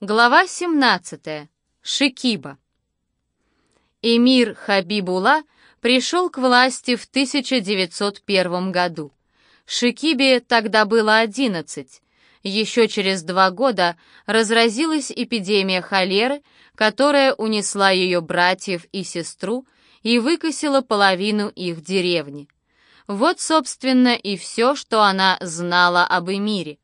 Глава 17. Шикиба. Эмир Хабибула пришел к власти в 1901 году. Шикибе тогда было 11. Еще через два года разразилась эпидемия холеры, которая унесла ее братьев и сестру и выкосила половину их деревни. Вот, собственно, и все, что она знала об Эмире.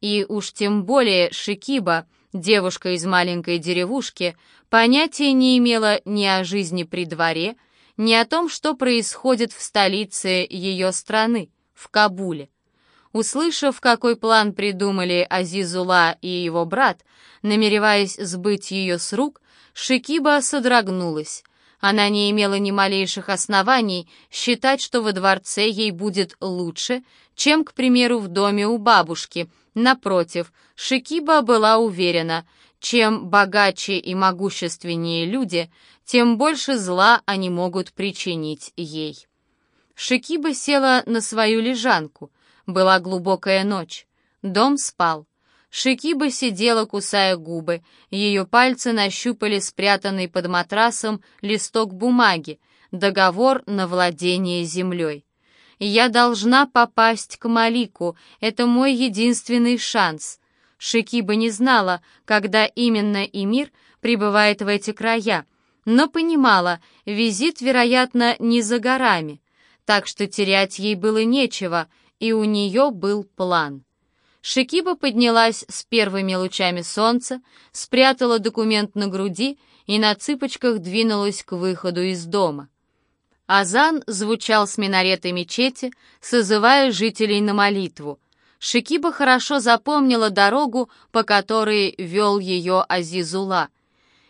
И уж тем более Шикиба, девушка из маленькой деревушки, понятия не имела ни о жизни при дворе, ни о том, что происходит в столице ее страны, в Кабуле. Услышав, какой план придумали Азизула и его брат, намереваясь сбыть ее с рук, Шикиба содрогнулась. Она не имела ни малейших оснований считать, что во дворце ей будет лучше, чем, к примеру, в доме у бабушки. Напротив, Шикиба была уверена, чем богаче и могущественнее люди, тем больше зла они могут причинить ей. Шикиба села на свою лежанку. Была глубокая ночь. Дом спал. Шикиба сидела, кусая губы. Ее пальцы нащупали спрятанный под матрасом листок бумаги, договор на владение землей. «Я должна попасть к Малику, это мой единственный шанс». Шикиба не знала, когда именно Эмир прибывает в эти края, но понимала, визит, вероятно, не за горами, так что терять ей было нечего, и у нее был план. Шикиба поднялась с первыми лучами солнца, спрятала документ на груди и на цыпочках двинулась к выходу из дома. Азан звучал с минарета мечети, созывая жителей на молитву. Шикиба хорошо запомнила дорогу, по которой вел ее Азизула.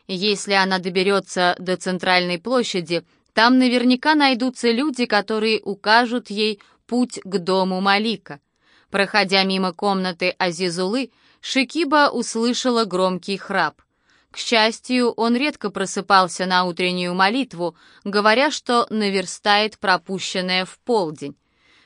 Если она доберется до центральной площади, там наверняка найдутся люди, которые укажут ей путь к дому Малика. Проходя мимо комнаты Азизулы, Шикиба услышала громкий храп. К счастью, он редко просыпался на утреннюю молитву, говоря, что наверстает пропущенное в полдень.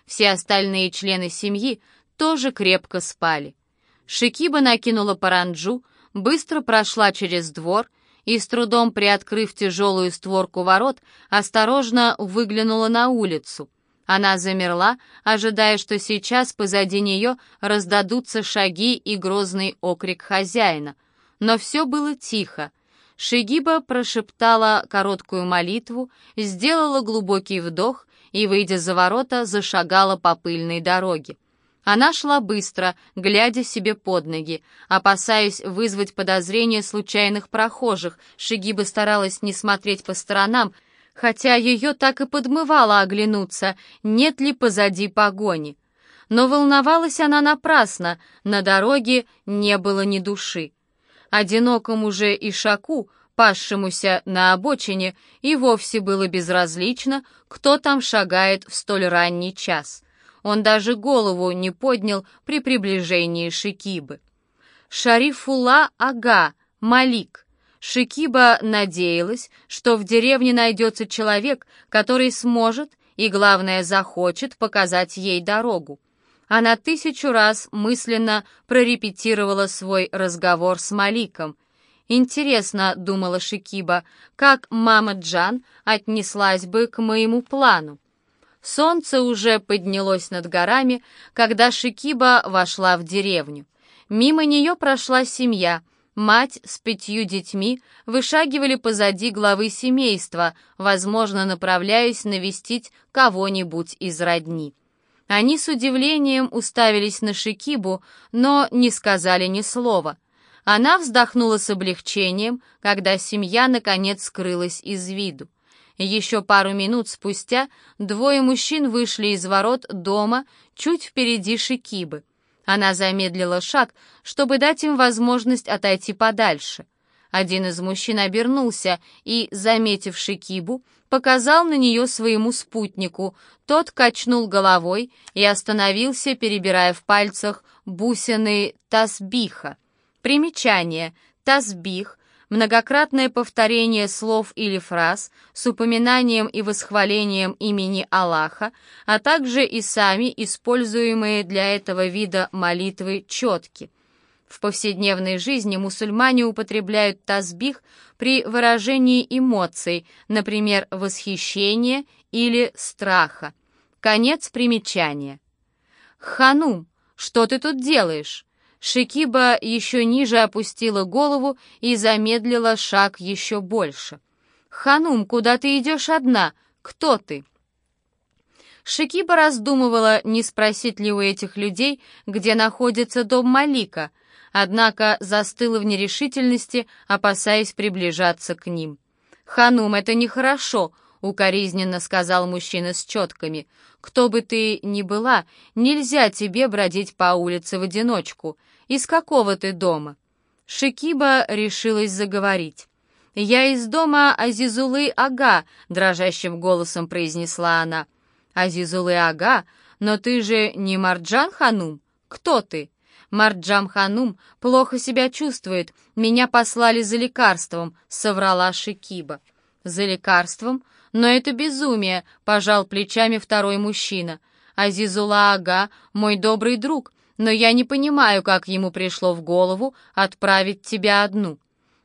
Все остальные члены семьи тоже крепко спали. Шикиба накинула паранджу, быстро прошла через двор и, с трудом приоткрыв тяжелую створку ворот, осторожно выглянула на улицу — она замерла, ожидая, что сейчас позади нее раздадутся шаги и грозный окрик хозяина. Но все было тихо. Шигиба прошептала короткую молитву, сделала глубокий вдох и, выйдя за ворота, зашагала по пыльной дороге. Она шла быстро, глядя себе под ноги. Опасаясь вызвать подозрения случайных прохожих, Шигиба старалась не смотреть по сторонам, хотя ее так и подмывало оглянуться, нет ли позади погони. Но волновалась она напрасно, на дороге не было ни души. Одинокому же Ишаку, пасшемуся на обочине, и вовсе было безразлично, кто там шагает в столь ранний час. Он даже голову не поднял при приближении Шикибы. Шарифула Ага, Малик — Шикиба надеялась, что в деревне найдется человек, который сможет и, главное, захочет показать ей дорогу. Она тысячу раз мысленно прорепетировала свой разговор с Маликом. «Интересно», — думала Шикиба, — «как мама Джан отнеслась бы к моему плану?» Солнце уже поднялось над горами, когда Шикиба вошла в деревню. Мимо нее прошла семья — Мать с пятью детьми вышагивали позади главы семейства, возможно, направляясь навестить кого-нибудь из родни. Они с удивлением уставились на Шикибу, но не сказали ни слова. Она вздохнула с облегчением, когда семья наконец скрылась из виду. Еще пару минут спустя двое мужчин вышли из ворот дома чуть впереди Шикибы. Она замедлила шаг, чтобы дать им возможность отойти подальше. Один из мужчин обернулся и, заметивший Кибу, показал на нее своему спутнику. Тот качнул головой и остановился, перебирая в пальцах бусины тасбиха. Примечание. Тасбих многократное повторение слов или фраз с упоминанием и восхвалением имени Аллаха, а также и сами используемые для этого вида молитвы четки. В повседневной жизни мусульмане употребляют tasбих при выражении эмоций, например, восхищения или страха. Конец примечания. «Ханум, что ты тут делаешь?» Шикиба еще ниже опустила голову и замедлила шаг еще больше. «Ханум, куда ты идешь одна? Кто ты?» Шикиба раздумывала, не спросить ли у этих людей, где находится дом Малика, однако застыла в нерешительности, опасаясь приближаться к ним. «Ханум, это нехорошо», — укоризненно сказал мужчина с четками. «Кто бы ты ни была, нельзя тебе бродить по улице в одиночку. Из какого ты дома?» Шикиба решилась заговорить. «Я из дома Азизулы Ага», — дрожащим голосом произнесла она. «Азизулы Ага? Но ты же не Марджан Ханум? Кто ты?» «Марджам Ханум плохо себя чувствует. Меня послали за лекарством», — соврала Шикиба. «За лекарством? Но это безумие», — пожал плечами второй мужчина. «Азизула Ага — мой добрый друг, но я не понимаю, как ему пришло в голову отправить тебя одну».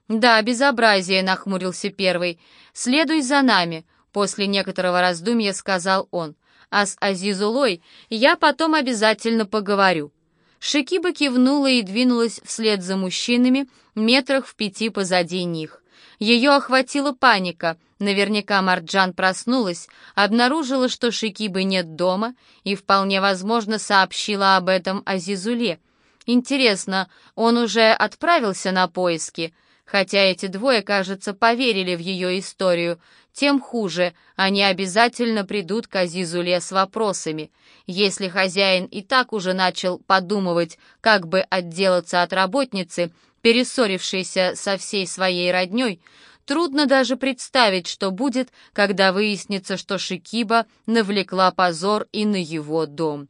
«Да, безобразие», — нахмурился первый. «Следуй за нами», — после некоторого раздумья сказал он. «А с Азизулой я потом обязательно поговорю». Шикиба кивнула и двинулась вслед за мужчинами, метрах в пяти позади них. Ее охватила паника. Наверняка Марджан проснулась, обнаружила, что Шикибы нет дома и, вполне возможно, сообщила об этом Азизуле. Интересно, он уже отправился на поиски? Хотя эти двое, кажется, поверили в ее историю, тем хуже, они обязательно придут к Азизуле с вопросами. Если хозяин и так уже начал подумывать, как бы отделаться от работницы, перессорившейся со всей своей родней, трудно даже представить, что будет, когда выяснится, что Шикиба навлекла позор и на его дом.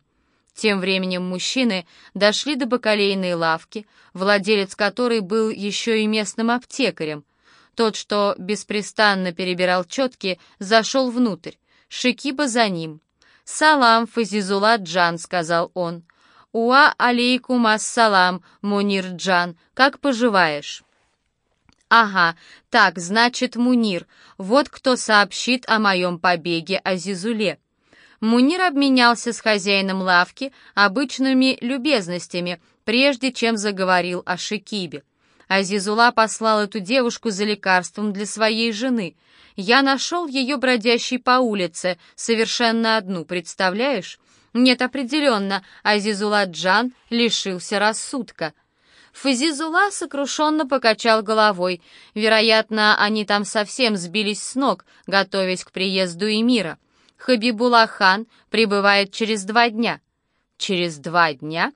Тем временем мужчины дошли до бакалейной лавки, владелец которой был еще и местным аптекарем. Тот, что беспрестанно перебирал четки, зашел внутрь. Шикиба за ним. «Салам, Фазизула Джан», — сказал он. «Уа алейкум ассалам, Мунир Джан, как поживаешь?» «Ага, так, значит, Мунир, вот кто сообщит о моем побеге Азизуле». Мунир обменялся с хозяином лавки обычными любезностями, прежде чем заговорил о Шикибе. Азизула послал эту девушку за лекарством для своей жены. Я нашел ее бродящей по улице, совершенно одну, представляешь? Нет, определенно, Азизула Джан лишился рассудка. Фазизула сокрушенно покачал головой. Вероятно, они там совсем сбились с ног, готовясь к приезду Эмира. Хабибулlah хан прибывает через два дня». «Через два дня?»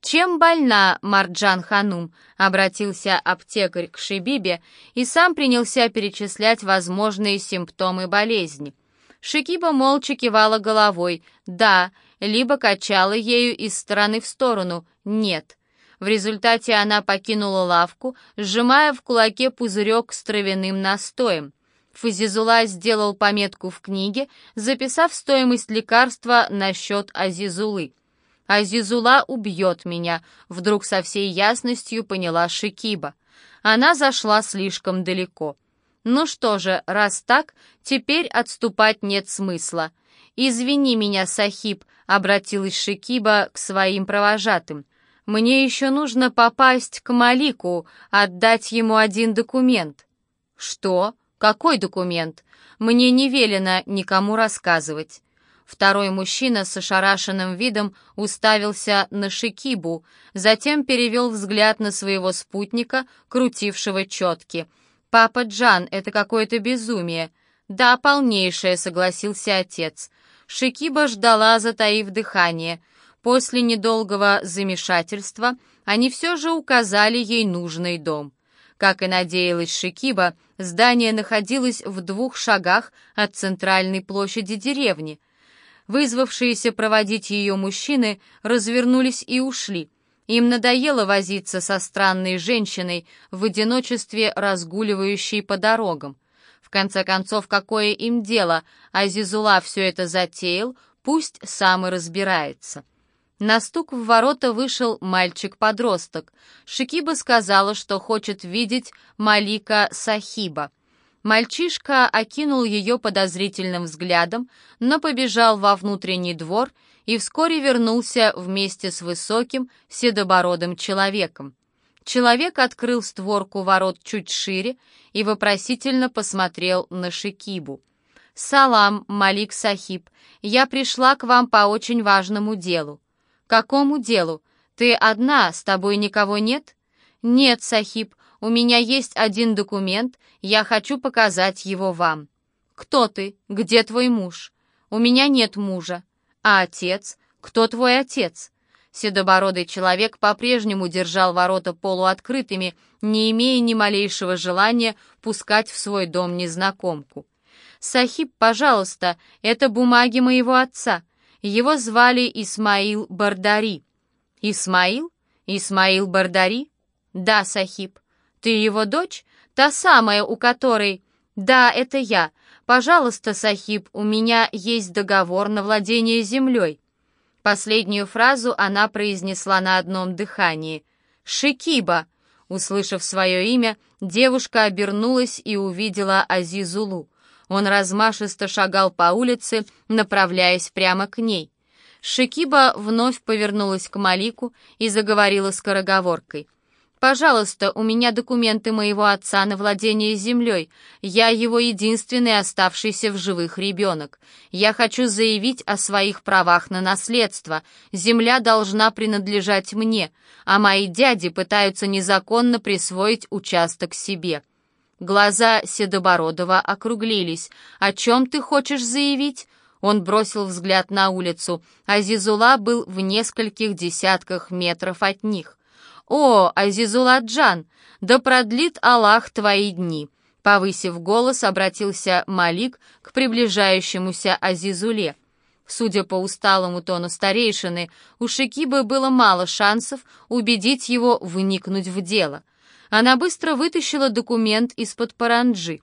«Чем больна Марджан Ханум?» — обратился аптекарь к Шибибе и сам принялся перечислять возможные симптомы болезни. Шикиба молча кивала головой «да», либо качала ею из стороны в сторону «нет». В результате она покинула лавку, сжимая в кулаке пузырек с травяным настоем. Фазизула сделал пометку в книге, записав стоимость лекарства на счет Азизулы. «Азизула убьет меня», — вдруг со всей ясностью поняла Шикиба. Она зашла слишком далеко. «Ну что же, раз так, теперь отступать нет смысла. Извини меня, Сахиб», — обратилась Шикиба к своим провожатым. «Мне еще нужно попасть к Малику, отдать ему один документ». «Что?» «Какой документ? Мне не велено никому рассказывать». Второй мужчина с ошарашенным видом уставился на Шикибу, затем перевел взгляд на своего спутника, крутившего четки. «Папа Джан, это какое-то безумие». «Да, полнейшее», — согласился отец. Шикиба ждала, затаив дыхание. После недолгого замешательства они все же указали ей нужный дом. Как и надеялась Шикиба, здание находилось в двух шагах от центральной площади деревни. Вызвавшиеся проводить ее мужчины развернулись и ушли. Им надоело возиться со странной женщиной в одиночестве, разгуливающей по дорогам. В конце концов, какое им дело? Азизула все это затеял, пусть сам и разбирается. На стук в ворота вышел мальчик-подросток. Шикиба сказала, что хочет видеть Малика Сахиба. Мальчишка окинул ее подозрительным взглядом, но побежал во внутренний двор и вскоре вернулся вместе с высоким, седобородым человеком. Человек открыл створку ворот чуть шире и вопросительно посмотрел на Шикибу. «Салам, Малик Сахиб, я пришла к вам по очень важному делу». «Какому делу? Ты одна, с тобой никого нет?» «Нет, Сахиб, у меня есть один документ, я хочу показать его вам». «Кто ты? Где твой муж?» «У меня нет мужа». «А отец? Кто твой отец?» Седобородый человек по-прежнему держал ворота полуоткрытыми, не имея ни малейшего желания пускать в свой дом незнакомку. «Сахиб, пожалуйста, это бумаги моего отца. Его звали Исмаил Бардари». «Исмаил? Исмаил Бардари?» «Да, Сахиб. Ты его дочь? Та самая, у которой...» «Да, это я. Пожалуйста, Сахиб, у меня есть договор на владение землей». Последнюю фразу она произнесла на одном дыхании. «Шикиба!» Услышав свое имя, девушка обернулась и увидела Азизулу. Он размашисто шагал по улице, направляясь прямо к ней. Шикиба вновь повернулась к Малику и заговорила скороговоркой. «Пожалуйста, у меня документы моего отца на владение землей. Я его единственный оставшийся в живых ребенок. Я хочу заявить о своих правах на наследство. Земля должна принадлежать мне, а мои дяди пытаются незаконно присвоить участок себе». Глаза Седобородова округлились. «О чем ты хочешь заявить?» Он бросил взгляд на улицу. Азизула был в нескольких десятках метров от них. «О, Азизула-Джан, да продлит Аллах твои дни!» Повысив голос, обратился Малик к приближающемуся Азизуле. Судя по усталому тону старейшины, у Шикибы было мало шансов убедить его вникнуть в дело. Она быстро вытащила документ из-под паранджи.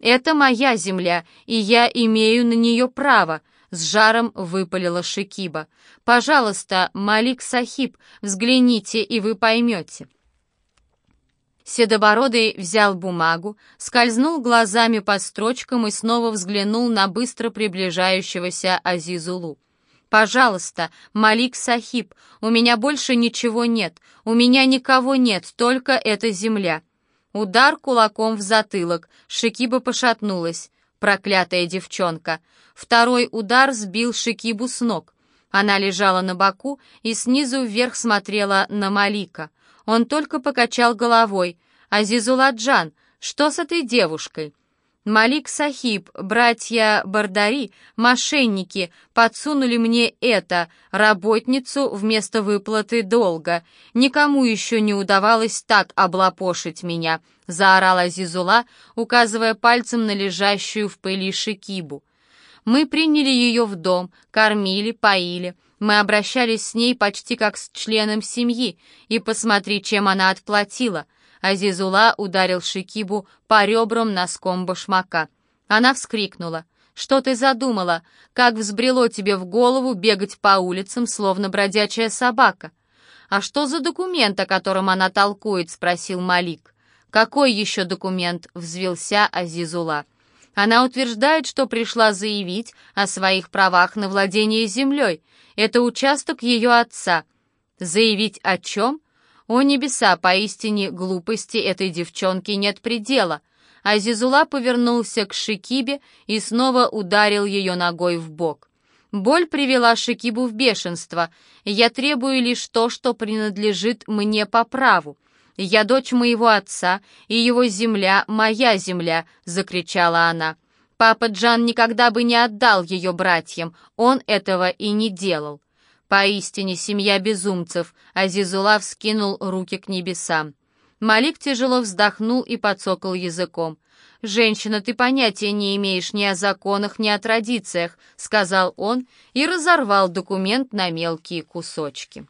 «Это моя земля, и я имею на нее право», — с жаром выпалила Шикиба. «Пожалуйста, Малик Сахиб, взгляните, и вы поймете». Седобородый взял бумагу, скользнул глазами по строчкам и снова взглянул на быстро приближающегося Азизулу. «Пожалуйста, Малик Сахиб, у меня больше ничего нет, у меня никого нет, только эта земля». Удар кулаком в затылок, Шикиба пошатнулась. Проклятая девчонка. Второй удар сбил Шикибу с ног. Она лежала на боку и снизу вверх смотрела на Малика. Он только покачал головой. «Азизуладжан, что с этой девушкой?» Малик Сахиб, братья Бардари, мошенники, подсунули мне это, работницу вместо выплаты долга. Никому еще не удавалось так облапошить меня», — заорала Зизула, указывая пальцем на лежащую в пыли Шикибу. «Мы приняли ее в дом, кормили, поили». Мы обращались с ней почти как с членом семьи, и посмотри, чем она отплатила. Азизула ударил Шикибу по ребрам носком башмака. Она вскрикнула. «Что ты задумала? Как взбрело тебе в голову бегать по улицам, словно бродячая собака?» «А что за документ, о котором она толкует?» — спросил Малик. «Какой еще документ?» — взвелся Азизула. Она утверждает, что пришла заявить о своих правах на владение землей. Это участок ее отца. Заявить о чем? О небеса, поистине глупости этой девчонки нет предела. Азизула повернулся к Шикибе и снова ударил ее ногой в бок. Боль привела Шикибу в бешенство. «Я требую лишь то, что принадлежит мне по праву. Я дочь моего отца, и его земля — моя земля!» — закричала она. Папа Джан никогда бы не отдал ее братьям, он этого и не делал. Поистине семья безумцев, Азизула вскинул руки к небесам. Малик тяжело вздохнул и подсокал языком. «Женщина, ты понятия не имеешь ни о законах, ни о традициях», — сказал он и разорвал документ на мелкие кусочки.